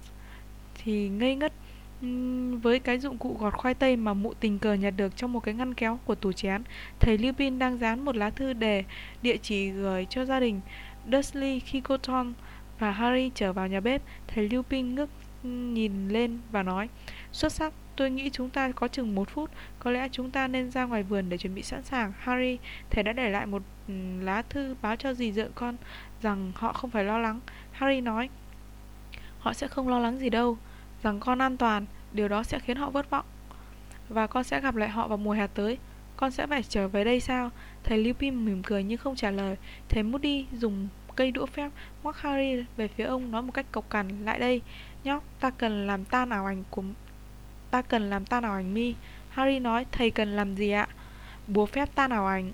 thì ngây ngất với cái dụng cụ gọt khoai tây mà mụ tình cờ nhặt được trong một cái ngăn kéo của tủ chén, thầy Lupin đang dán một lá thư đề địa chỉ gửi cho gia đình Dursley khi cô Tom và Harry trở vào nhà bếp. Thầy Lupin ngước nhìn lên và nói, xuất sắc, tôi nghĩ chúng ta có chừng một phút, có lẽ chúng ta nên ra ngoài vườn để chuẩn bị sẵn sàng. Harry, thầy đã để lại một ừ, lá thư báo cho dì dợ con rằng họ không phải lo lắng. Harry nói, họ sẽ không lo lắng gì đâu rằng con an toàn, điều đó sẽ khiến họ vất vọng. Và con sẽ gặp lại họ vào mùa hè tới. Con sẽ phải trở về đây sao? Thầy Lupin mỉm cười nhưng không trả lời. Thầy Moody dùng cây đũa phép. Ngoắc Harry về phía ông nói một cách cộc cằn, lại đây, nhóc, ta cần làm tan ảo ảnh của ta cần làm tan ảo ảnh mi. Harry nói, thầy cần làm gì ạ? Búa phép tan ảo ảnh?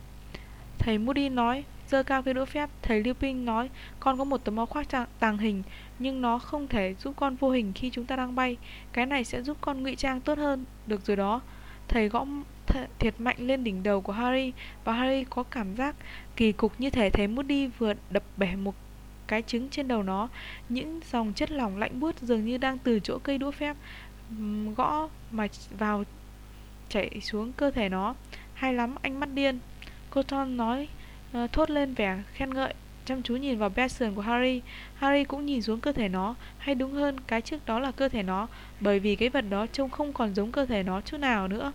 Thầy moody nói, giơ cao cây đũa phép. Thầy Lupin nói, con có một tấm áo khoác tàng hình, nhưng nó không thể giúp con vô hình khi chúng ta đang bay. Cái này sẽ giúp con ngụy trang tốt hơn. Được rồi đó. Thầy gõ th- thiệt mạnh lên đỉnh đầu của Harry và Harry có cảm giác kỳ cục như thể thấy Moody vừa đập bể một cái trứng trên đầu nó. Những dòng chất lỏng lạnh buốt dường như đang từ chỗ cây đũa phép gõ mà vào chảy xuống cơ thể nó. Hay lắm anh mắt điên. Cô nói uh, thốt lên vẻ khen ngợi. Chăm chú nhìn vào be sườn của Harry. Harry cũng nhìn xuống cơ thể nó, hay đúng hơn, cái trước đó là cơ thể nó, bởi vì cái vật đó trông không còn giống cơ thể nó chút nào nữa.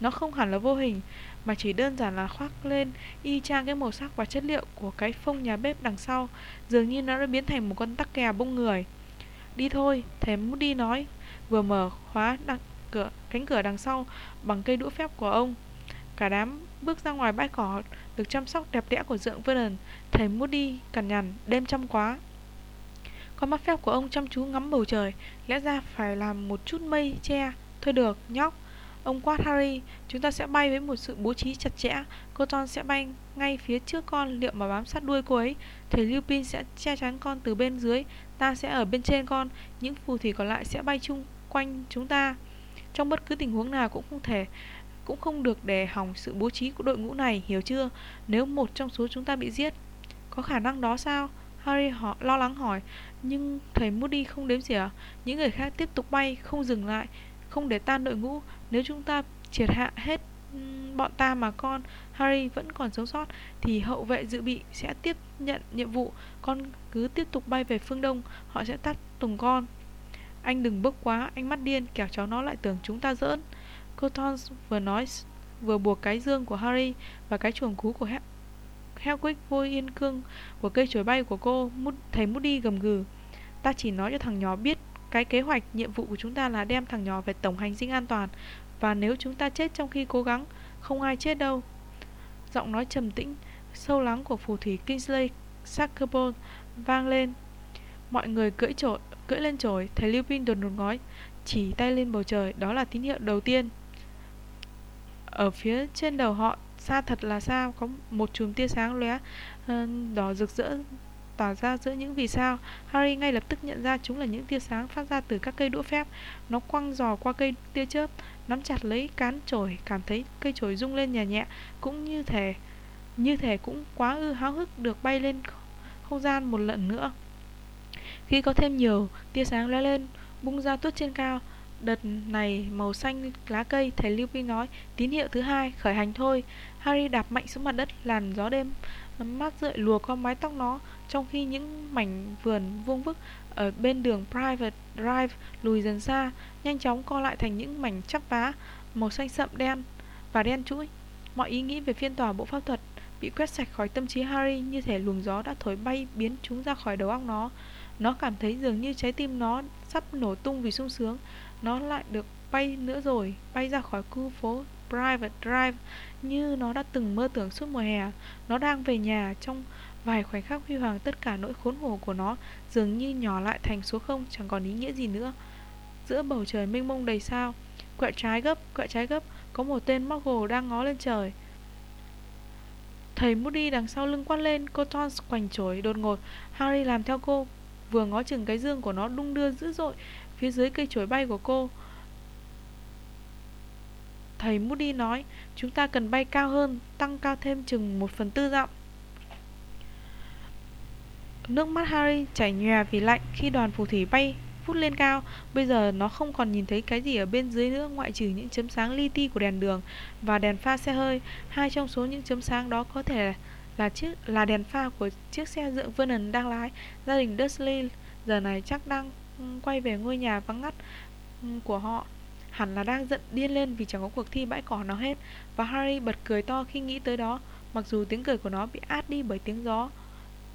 Nó không hẳn là vô hình, mà chỉ đơn giản là khoác lên y chang cái màu sắc và chất liệu của cái phông nhà bếp đằng sau, dường như nó đã biến thành một con tắc kè bông người. Đi thôi, thầy Moody nói, vừa mở khóa đằng cửa cánh cửa đằng sau bằng cây đũa phép của ông. Cả đám bước ra ngoài bãi cỏ được chăm sóc đẹp đẽ của dượng Vernon. Thầy Moody cằn nhằn, đêm chăm quá. Con mắt phép của ông chăm chú ngắm bầu trời, lẽ ra phải làm một chút mây che. Thôi được, nhóc. Ông quát Harry, chúng ta sẽ bay với một sự bố trí chặt chẽ. Cô Ton sẽ bay ngay phía trước con, liệu mà bám sát đuôi cô ấy. Thầy Lupin sẽ che chắn con từ bên dưới, ta sẽ ở bên trên con. Những phù thủy còn lại sẽ bay chung quanh chúng ta. Trong bất cứ tình huống nào cũng không thể cũng không được để hỏng sự bố trí của đội ngũ này, hiểu chưa? Nếu một trong số chúng ta bị giết, có khả năng đó sao? Harry họ lo lắng hỏi, nhưng thầy Moody không đếm xỉa. Những người khác tiếp tục bay, không dừng lại, không để tan đội ngũ. Nếu chúng ta triệt hạ hết ừ, bọn ta mà con Harry vẫn còn sống sót thì hậu vệ dự bị sẽ tiếp nhận nhiệm vụ. Con cứ tiếp tục bay về phương đông, họ sẽ tắt tùng con. Anh đừng bốc quá, anh mắt điên, kẻo cháu nó lại tưởng chúng ta giỡn. Cô vừa nói vừa buộc cái dương của Harry và cái chuồng cú của Hedwig vô yên cương của cây chổi bay của cô. Thầy Moody gầm gừ. Ta chỉ nói cho thằng nhỏ biết cái kế hoạch, nhiệm vụ của chúng ta là đem thằng nhỏ về tổng hành dinh an toàn. Và nếu chúng ta chết trong khi cố gắng, không ai chết đâu. Giọng nói trầm tĩnh, sâu lắng của phù thủy Kingsley Sackable vang lên. Mọi người cưỡi trội, cưỡi lên trồi, thầy Lupin đột ngột nói, chỉ tay lên bầu trời, đó là tín hiệu đầu tiên. Ở phía trên đầu họ, xa thật là xa có một chùm tia sáng lóe ờ, đỏ rực rỡ tỏa ra giữa những vì sao. Harry ngay lập tức nhận ra chúng là những tia sáng phát ra từ các cây đũa phép. Nó quăng dò qua cây tia chớp, nắm chặt lấy cán chổi, cảm thấy cây chổi rung lên nhẹ nhẹ, cũng như thể như thể cũng quá ư, háo hức được bay lên không gian một lần nữa. Khi có thêm nhiều tia sáng lóe lên, bung ra tuốt trên cao, đợt này màu xanh lá cây, thầy Lupin nói, tín hiệu thứ hai, khởi hành thôi. Harry đạp mạnh xuống mặt đất, làn gió đêm mát rượi lùa qua mái tóc nó trong khi những mảnh vườn vuông vức ở bên đường Private Drive lùi dần xa, nhanh chóng co lại thành những mảnh chắp vá màu xanh sậm đen và đen chuỗi. Mọi ý nghĩ về phiên tòa bộ pháp thuật bị quét sạch khỏi tâm trí Harry như thể luồng gió đã thổi bay biến chúng ra khỏi đầu óc nó. Nó cảm thấy dường như trái tim nó sắp nổ tung vì sung sướng. Nó lại được bay nữa rồi, bay ra khỏi khu phố Private Drive như nó đã từng mơ tưởng suốt mùa hè. Nó đang về nhà trong Vài khoảnh khắc huy hoàng tất cả nỗi khốn khổ của nó dường như nhỏ lại thành số không chẳng còn ý nghĩa gì nữa. Giữa bầu trời mênh mông đầy sao, quẹo trái gấp, quẹo trái gấp, có một tên Muggle đang ngó lên trời. Thầy Moody đằng sau lưng quát lên, cô Tons quành chổi đột ngột, Harry làm theo cô, vừa ngó chừng cái dương của nó đung đưa dữ dội phía dưới cây chổi bay của cô. Thầy Moody nói, chúng ta cần bay cao hơn, tăng cao thêm chừng một phần tư dặm. Nước mắt Harry chảy nhòe vì lạnh khi đoàn phù thủy bay phút lên cao. Bây giờ nó không còn nhìn thấy cái gì ở bên dưới nữa ngoại trừ những chấm sáng li ti của đèn đường và đèn pha xe hơi. Hai trong số những chấm sáng đó có thể là chiếc là đèn pha của chiếc xe dựa Vernon đang lái. Gia đình Dursley giờ này chắc đang ừ, quay về ngôi nhà vắng ngắt ừ, của họ. Hẳn là đang giận điên lên vì chẳng có cuộc thi bãi cỏ nào hết. Và Harry bật cười to khi nghĩ tới đó, mặc dù tiếng cười của nó bị át đi bởi tiếng gió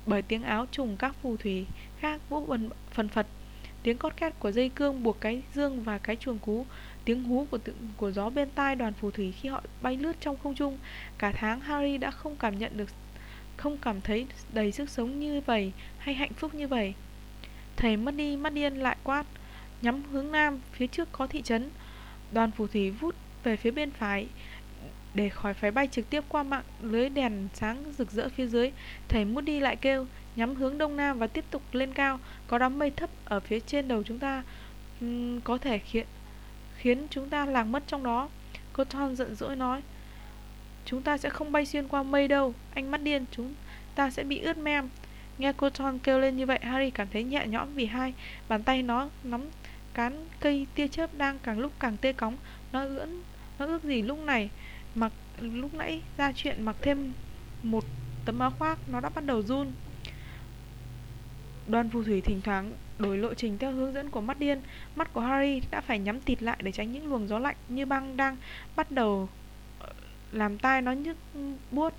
bởi tiếng áo trùng các phù thủy khác vũ bần phần phật. Tiếng cót két của dây cương buộc cái dương và cái chuồng cú. Tiếng hú của tự, của gió bên tai đoàn phù thủy khi họ bay lướt trong không trung. Cả tháng harry đã không cảm nhận được không cảm thấy đầy sức sống như vậy hay hạnh phúc như vậy. Thầy mất đi mắt điên lại quát nhắm hướng nam phía trước có thị trấn. Đoàn phù thủy vút về phía bên phải để khỏi phải bay trực tiếp qua mạng lưới đèn sáng rực rỡ phía dưới, thầy Moody lại kêu, nhắm hướng đông nam và tiếp tục lên cao. Có đám mây thấp ở phía trên đầu chúng ta, uhm, có thể khiến khiến chúng ta lạc mất trong đó. Cô Thon giận dỗi nói, chúng ta sẽ không bay xuyên qua mây đâu, anh mắt điên, chúng ta sẽ bị ướt mem. Nghe cô Thon kêu lên như vậy, Harry cảm thấy nhẹ nhõm vì hai bàn tay nó nắm cán cây tia chớp đang càng lúc càng tê cóng. Nó ưỡn, nó ước gì lúc này mặc lúc nãy ra chuyện mặc thêm một tấm áo khoác nó đã bắt đầu run. Đoàn phù thủy thỉnh thoảng đổi lộ trình theo hướng dẫn của mắt điên. Mắt của harry đã phải nhắm tịt lại để tránh những luồng gió lạnh như băng đang bắt đầu ờ, làm tai nó nhức buốt.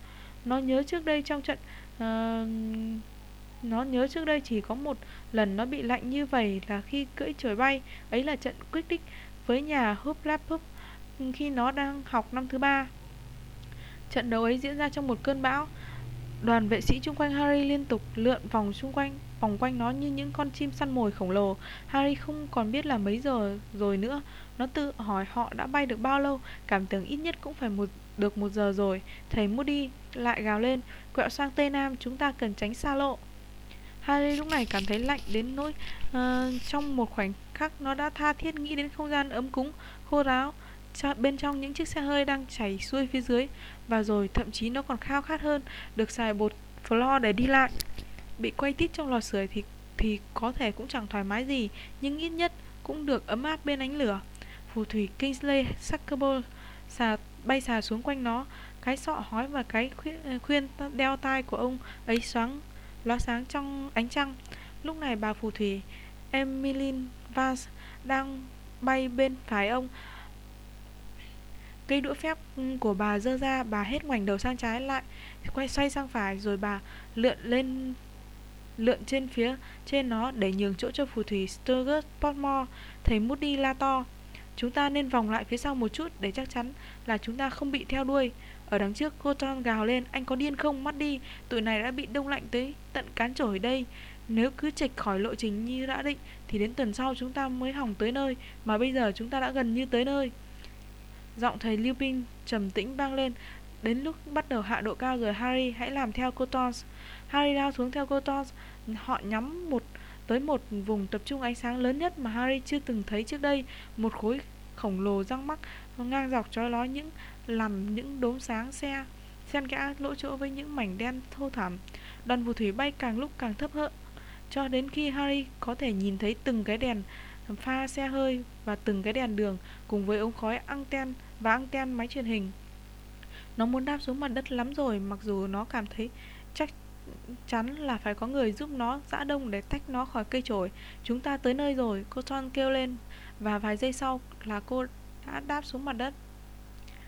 Nó nhớ trước đây trong trận uh, nó nhớ trước đây chỉ có một lần nó bị lạnh như vậy là khi cưỡi trời bay. Ấy là trận quyết định với nhà húp lap húp khi nó đang học năm thứ ba. Trận đấu ấy diễn ra trong một cơn bão. Đoàn vệ sĩ chung quanh Harry liên tục lượn vòng xung quanh, vòng quanh nó như những con chim săn mồi khổng lồ. Harry không còn biết là mấy giờ rồi nữa. Nó tự hỏi họ đã bay được bao lâu, cảm tưởng ít nhất cũng phải một được một giờ rồi. Thầy Moody lại gào lên, quẹo sang tây nam, chúng ta cần tránh xa lộ. Harry lúc này cảm thấy lạnh đến nỗi uh, trong một khoảnh khắc nó đã tha thiết nghĩ đến không gian ấm cúng, khô ráo bên trong những chiếc xe hơi đang chảy xuôi phía dưới và rồi thậm chí nó còn khao khát hơn được xài bột floor để đi lại. Bị quay tít trong lò sưởi thì thì có thể cũng chẳng thoải mái gì, nhưng ít nhất cũng được ấm áp bên ánh lửa. Phù thủy Kingsley Suckerbull xà bay xà xuống quanh nó, cái sọ hói và cái khuyên, khuyên đeo tai của ông ấy xoáng lóa sáng trong ánh trăng. Lúc này bà phù thủy Emmeline Vance đang bay bên phải ông Cây đũa phép ừ, của bà dơ ra, Bà hết ngoảnh đầu sang trái lại, Quay, xoay sang phải, Rồi bà lượn lên, Lượn trên phía, trên nó Để nhường chỗ cho phù thủy Sturgis Portmore Thầy Moody la to Chúng ta nên vòng lại phía sau một chút Để chắc chắn là chúng ta không bị theo đuôi. Ở đằng trước Cotton gào lên, Anh có điên không mắt đi Tụi này đã bị đông lạnh tới tận cán trổi đây. Nếu cứ chệch khỏi lộ trình như đã định, Thì đến tuần sau chúng ta mới hỏng tới nơi, Mà bây giờ chúng ta đã gần như tới nơi. Giọng thầy Liu Ping trầm tĩnh vang lên. Đến lúc bắt đầu hạ độ cao rồi, Harry, hãy làm theo cô Tons Harry lao xuống theo cô Tons Họ nhắm một, tới một vùng tập trung ánh sáng lớn nhất mà Harry chưa từng thấy trước đây. Một khối khổng lồ răng mắc ngang dọc trói lói những, làm những đốm sáng xe, xen kẽ lỗ chỗ với những mảnh đen thô thẳm đoàn phù thủy bay càng lúc càng thấp hơn cho đến khi Harry có thể nhìn thấy từng cái đèn pha xe hơi và từng cái đèn đường cùng với ống khói anten và anten máy truyền hình. Nó muốn đáp xuống mặt đất lắm rồi mặc dù nó cảm thấy chắc chắn là phải có người giúp nó dã đông để tách nó khỏi cây chổi. Chúng ta tới nơi rồi, cô Son kêu lên và vài giây sau là cô đã đáp xuống mặt đất.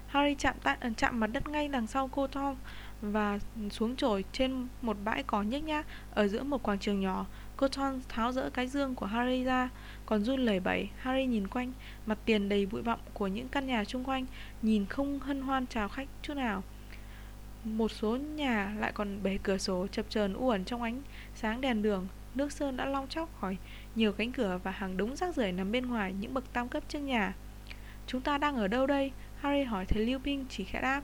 Harry chạm tại ờ, chạm mặt đất ngay đằng sau cô Tom và xuống chổi trên một bãi cỏ nhếch nhác ở giữa một quảng trường nhỏ. Cô Thon tháo rỡ cái dương của Harry ra, còn run lẩy bẩy. Harry nhìn quanh, mặt tiền đầy bụi bặm của những căn nhà xung quanh, nhìn không hân hoan chào khách chút nào. Một số nhà lại còn bể cửa sổ chập chờn u ẩn trong ánh sáng đèn đường. Nước sơn đã long chóc khỏi nhiều cánh cửa và hàng đống rác rưởi nằm bên ngoài những bậc tam cấp trước nhà. Chúng ta đang ở đâu đây? Harry hỏi thầy Liu chỉ khẽ đáp.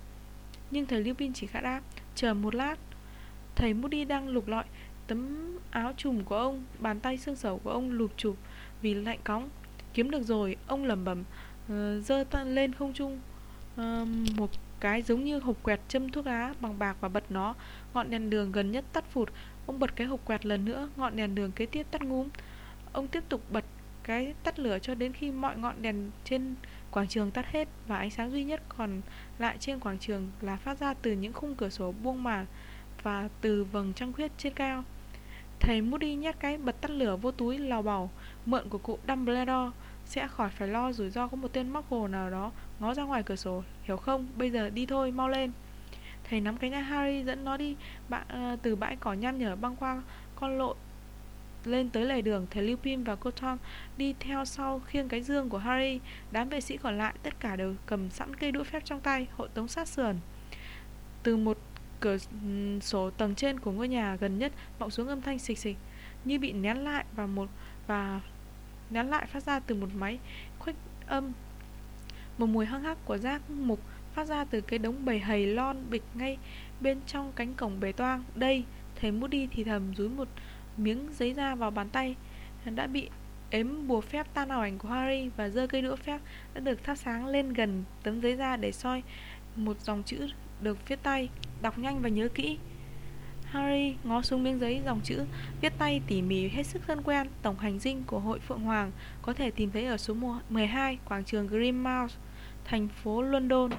Nhưng thầy Lưu chỉ khẽ đáp Chờ một lát Thầy Moody đang lục lọi Tấm áo trùm của ông Bàn tay xương sầu của ông lụp chụp Vì lạnh cóng. Kiếm được rồi Ông lẩm bẩm ờ, Dơ uh, lên không trung. Uh, Một cái giống như hộp quẹt châm thuốc lá bằng bạc và bật nó. Ngọn đèn đường gần nhất tắt phụt Ông bật cái hộp quẹt lần nữa Ngọn đèn đường kế tiếp tắt ngúm. Ông tiếp tục bật cái tắt lửa cho đến khi mọi ngọn đèn trên Quảng trường tắt hết và ánh sáng duy nhất còn lại trên quảng trường là phát ra từ những khung cửa sổ buông màn và từ vầng trăng khuyết trên cao. Thầy Moody nhét cái bật tắt lửa vô túi lào bảo mượn của cụ Dumbledore sẽ khỏi phải lo rủi ro có một tên móc hồ nào đó ngó ra ngoài cửa sổ, hiểu không? Bây giờ đi thôi, mau lên. Thầy nắm cánh tay Harry dẫn nó đi bạ, uh, ờ, từ bãi cỏ nham nhở băng qua con lộ lên tới lề đường, thầy Lupin và cô Tom đi theo sau khiêng cái dương của Harry. Đám vệ sĩ còn lại tất cả đều cầm sẵn cây đũa phép trong tay, hộ tống sát sườn. Từ một cửa sổ tầng trên của ngôi nhà gần nhất vọng xuống âm thanh xịch xịch như bị nén lại và một và nén lại phát ra từ một máy khuếch âm. Một mùi hăng hắc của rác mục phát ra từ cái đống bầy hầy lon bịch ngay bên trong cánh cổng bề toang. Đây, thầy Moody thì thầm dúi một miếng giấy da vào bàn tay đã bị ếm bùa phép tan ảo ảnh của Harry và giơ cây đũa phép đã được thắp sáng lên gần tấm giấy da để soi một dòng chữ được viết tay, đọc nhanh và nhớ kỹ. Harry ngó xuống miếng giấy dòng chữ viết tay tỉ mỉ hết sức thân quen tổng hành dinh của hội Phượng Hoàng có thể tìm thấy ở số 12 quảng trường Green Mouse, thành phố London.